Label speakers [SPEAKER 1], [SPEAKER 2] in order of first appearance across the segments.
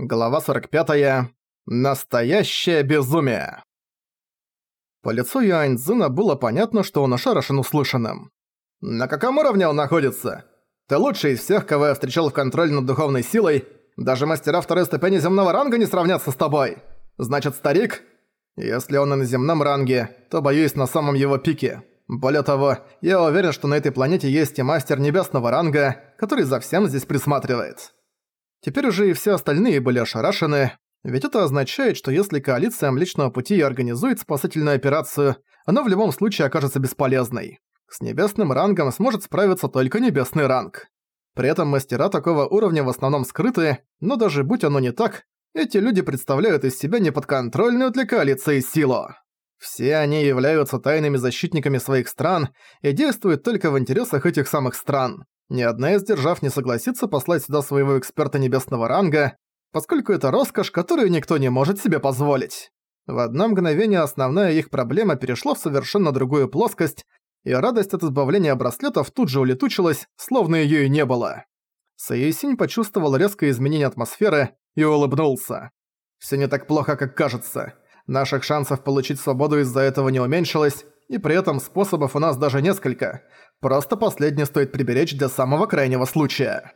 [SPEAKER 1] Глава 45. Настоящее безумие. По лицу Юаньцзина было понятно, что он ошарашен услышанным. «На каком уровне он находится? Ты лучший из всех, кого я встречал в контроле над духовной силой. Даже мастера второй ступени земного ранга не сравнятся с тобой. Значит, старик? Если он и на земном ранге, то боюсь на самом его пике. Более того, я уверен, что на этой планете есть и мастер небесного ранга, который за всем здесь присматривает». Теперь уже и все остальные были ошарашены, ведь это означает, что если коалиция Млечного Пути организует спасательную операцию, она в любом случае окажется бесполезной. С небесным рангом сможет справиться только небесный ранг. При этом мастера такого уровня в основном скрыты, но даже будь оно не так, эти люди представляют из себя неподконтрольную для коалиции силу. Все они являются тайными защитниками своих стран и действуют только в интересах этих самых стран. Ни одна из держав не согласится послать сюда своего эксперта небесного ранга, поскольку это роскошь, которую никто не может себе позволить. В одно мгновение основная их проблема перешла в совершенно другую плоскость, и радость от избавления браслетов тут же улетучилась, словно её и не было. Саесинь почувствовал резкое изменение атмосферы и улыбнулся. «Всё не так плохо, как кажется. Наших шансов получить свободу из-за этого не уменьшилось, и при этом способов у нас даже несколько. Просто последний стоит приберечь для самого крайнего случая.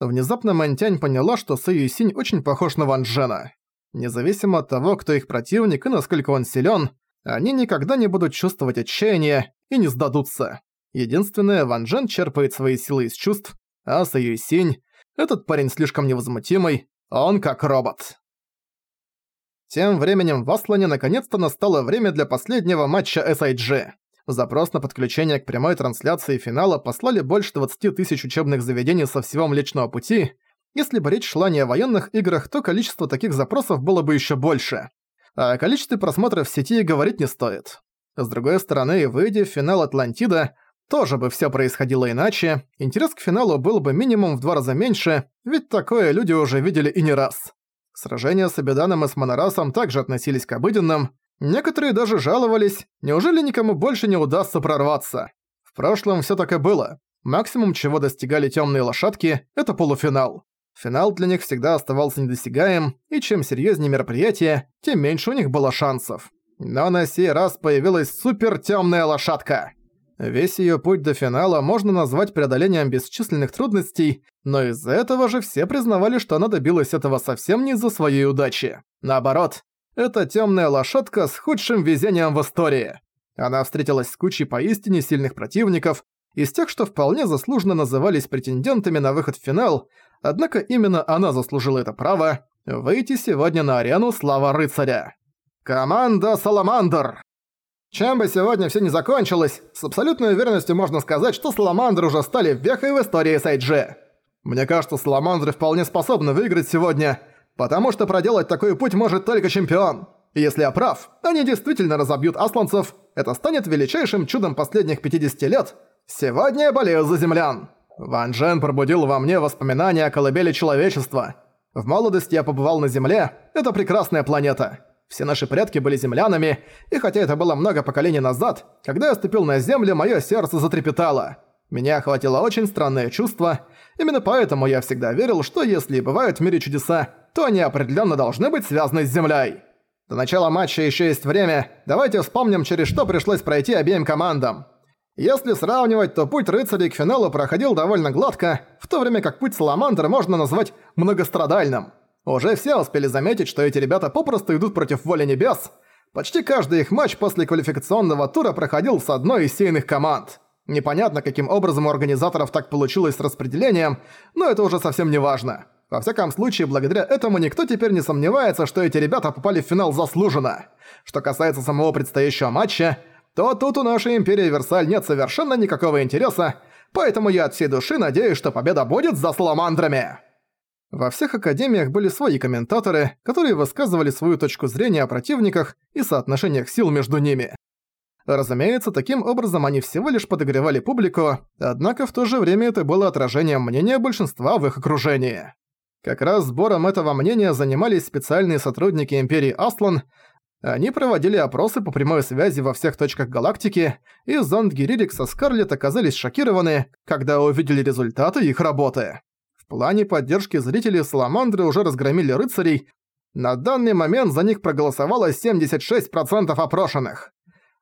[SPEAKER 1] Внезапно Мантянь поняла, что Сэй Юсинь очень похож на Ван Джена. Независимо от того, кто их противник и насколько он силен, они никогда не будут чувствовать отчаяния и не сдадутся. Единственное, Ван Джен черпает свои силы из чувств, а Сэй Юсинь, этот парень слишком невозмутимый, он как робот. Тем временем в Аслане наконец-то настало время для последнего матча SIG. Запрос на подключение к прямой трансляции финала послали больше 20 тысяч учебных заведений со всего Млечного Пути. Если бы речь шла не о военных играх, то количество таких запросов было бы еще больше. А о количестве просмотров в сети говорить не стоит. С другой стороны, выйдя в финал Атлантида, тоже бы все происходило иначе, интерес к финалу был бы минимум в два раза меньше, ведь такое люди уже видели и не раз. Сражения с Абиданом и с Монорасом также относились к обыденным. Некоторые даже жаловались, неужели никому больше не удастся прорваться. В прошлом всё так и было. Максимум, чего достигали тёмные лошадки, это полуфинал. Финал для них всегда оставался недосягаем, и чем серьёзнее мероприятие, тем меньше у них было шансов. Но на сей раз появилась супер тёмная лошадка. Весь её путь до финала можно назвать преодолением бесчисленных трудностей, но из-за этого же все признавали, что она добилась этого совсем не из-за своей удачи. Наоборот, это тёмная лошадка с худшим везением в истории. Она встретилась с кучей поистине сильных противников, из тех, что вполне заслуженно назывались претендентами на выход в финал, однако именно она заслужила это право выйти сегодня на арену Слава Рыцаря. Команда «Саламандр» Чем бы сегодня все не закончилось, с абсолютной уверенностью можно сказать, что Саламандры уже стали вехой в истории Сайджи. Мне кажется, Саламандры вполне способны выиграть сегодня, потому что проделать такой путь может только чемпион. И если я прав, они действительно разобьют асланцев, это станет величайшим чудом последних 50 лет. Сегодня я болею за землян. Ван Джен пробудил во мне воспоминания о колыбели человечества. В молодости я побывал на Земле, это прекрасная планета. Все наши предки были землянами, и хотя это было много поколений назад, когда я ступил на землю, мое сердце затрепетало. Меня охватило очень странное чувство. Именно поэтому я всегда верил, что если бывают в мире чудеса, то они определенно должны быть связаны с землей. До начала матча еще есть время, давайте вспомним, через что пришлось пройти обеим командам. Если сравнивать, то путь рыцарей к финалу проходил довольно гладко, в то время как путь Саламандра можно назвать многострадальным. Уже все успели заметить, что эти ребята попросту идут против воли небес. Почти каждый их матч после квалификационного тура проходил с одной из сейных команд. Непонятно, каким образом у организаторов так получилось с распределением, но это уже совсем не важно. Во всяком случае, благодаря этому никто теперь не сомневается, что эти ребята попали в финал заслуженно. Что касается самого предстоящего матча, то тут у нашей Империи Версаль нет совершенно никакого интереса, поэтому я от всей души надеюсь, что победа будет за Саламандрами. Во всех академиях были свои комментаторы, которые высказывали свою точку зрения о противниках и соотношениях сил между ними. Разумеется, таким образом они всего лишь подогревали публику, однако в то же время это было отражением мнения большинства в их окружении. Как раз сбором этого мнения занимались специальные сотрудники Империи Аслан, они проводили опросы по прямой связи во всех точках галактики, и зонд Гиририк со Скарлетт оказались шокированы, когда увидели результаты их работы плане поддержки зрителей Саламандры уже разгромили рыцарей. На данный момент за них проголосовало 76% опрошенных.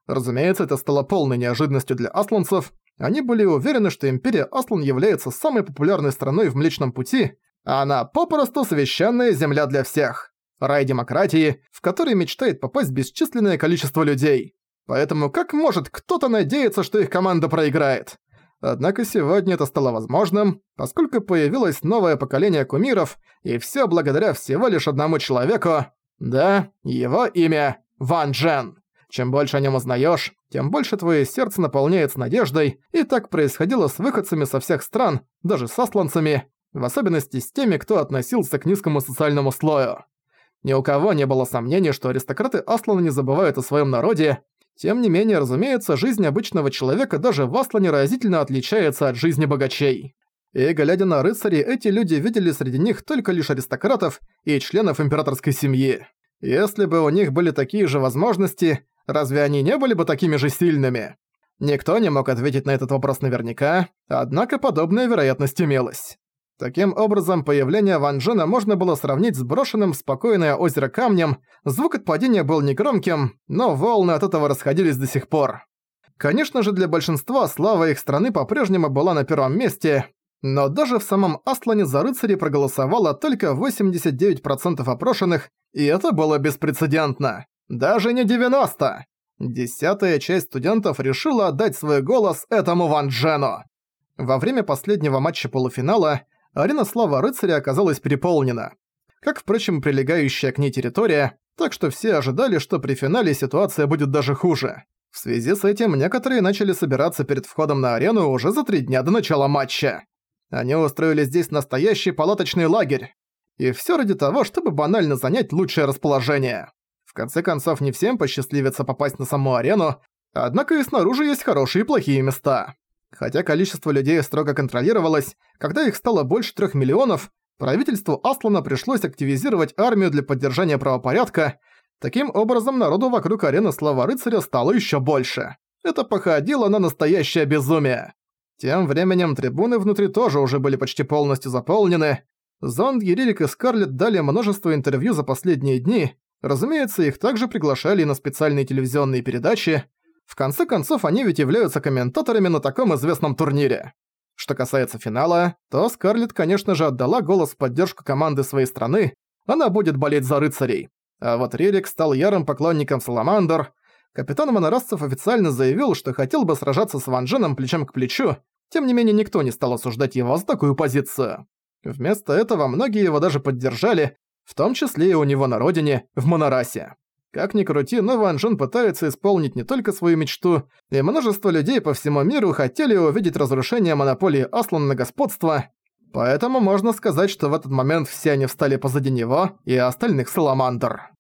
[SPEAKER 1] Разумеется, это стало полной неожиданностью для асланцев. Они были уверены, что Империя Аслан является самой популярной страной в Млечном Пути, а она попросту священная земля для всех. Рай демократии, в который мечтает попасть бесчисленное количество людей. Поэтому как может кто-то надеяться, что их команда проиграет? Однако сегодня это стало возможным, поскольку появилось новое поколение кумиров, и все благодаря всего лишь одному человеку. Да, его имя Ван Джен. Чем больше о нем узнаешь, тем больше твое сердце наполняется надеждой, и так происходило с выходцами со всех стран, даже с асланцами, в особенности с теми, кто относился к низкому социальному слою. Ни у кого не было сомнений, что аристократы Аслана не забывают о своем народе, тем не менее, разумеется, жизнь обычного человека даже в Аслане разительно отличается от жизни богачей. И глядя на рыцарей, эти люди видели среди них только лишь аристократов и членов императорской семьи. Если бы у них были такие же возможности, разве они не были бы такими же сильными? Никто не мог ответить на этот вопрос наверняка, однако подобная вероятность имелась. Таким образом, появление Ван Джена можно было сравнить с брошенным в спокойное озеро камнем, звук от падения был негромким, но волны от этого расходились до сих пор. Конечно же, для большинства слава их страны по-прежнему была на первом месте, но даже в самом Аслане за рыцарей проголосовало только 89% опрошенных, и это было беспрецедентно. Даже не 90! Десятая часть студентов решила отдать свой голос этому Ван Джену. Во время последнего матча полуфинала арена Слава Рыцаря оказалась переполнена. Как, впрочем, прилегающая к ней территория, так что все ожидали, что при финале ситуация будет даже хуже. В связи с этим некоторые начали собираться перед входом на арену уже за три дня до начала матча. Они устроили здесь настоящий палаточный лагерь. И всё ради того, чтобы банально занять лучшее расположение. В конце концов, не всем посчастливится попасть на саму арену, однако и снаружи есть хорошие и плохие места. Хотя количество людей строго контролировалось, когда их стало больше трех миллионов, правительству Аслана пришлось активизировать армию для поддержания правопорядка, таким образом народу вокруг арены Слава Рыцаря стало еще больше. Это походило на настоящее безумие. Тем временем трибуны внутри тоже уже были почти полностью заполнены. Зонд, Ерилик и Скарлетт дали множество интервью за последние дни, разумеется, их также приглашали на специальные телевизионные передачи, в конце концов, они ведь являются комментаторами на таком известном турнире. Что касается финала, то Скарлетт, конечно же, отдала голос в поддержку команды своей страны, она будет болеть за рыцарей. А вот Рерик стал ярым поклонником Саламандр. Капитан Монорасцев официально заявил, что хотел бы сражаться с Ван Дженом плечом к плечу, тем не менее никто не стал осуждать его за такую позицию. Вместо этого многие его даже поддержали, в том числе и у него на родине, в Монорасе. Как ни крути, но Ван Джен пытается исполнить не только свою мечту, и множество людей по всему миру хотели увидеть разрушение монополии Аслан на господство, поэтому можно сказать, что в этот момент все они встали позади него и остальных Саламандр.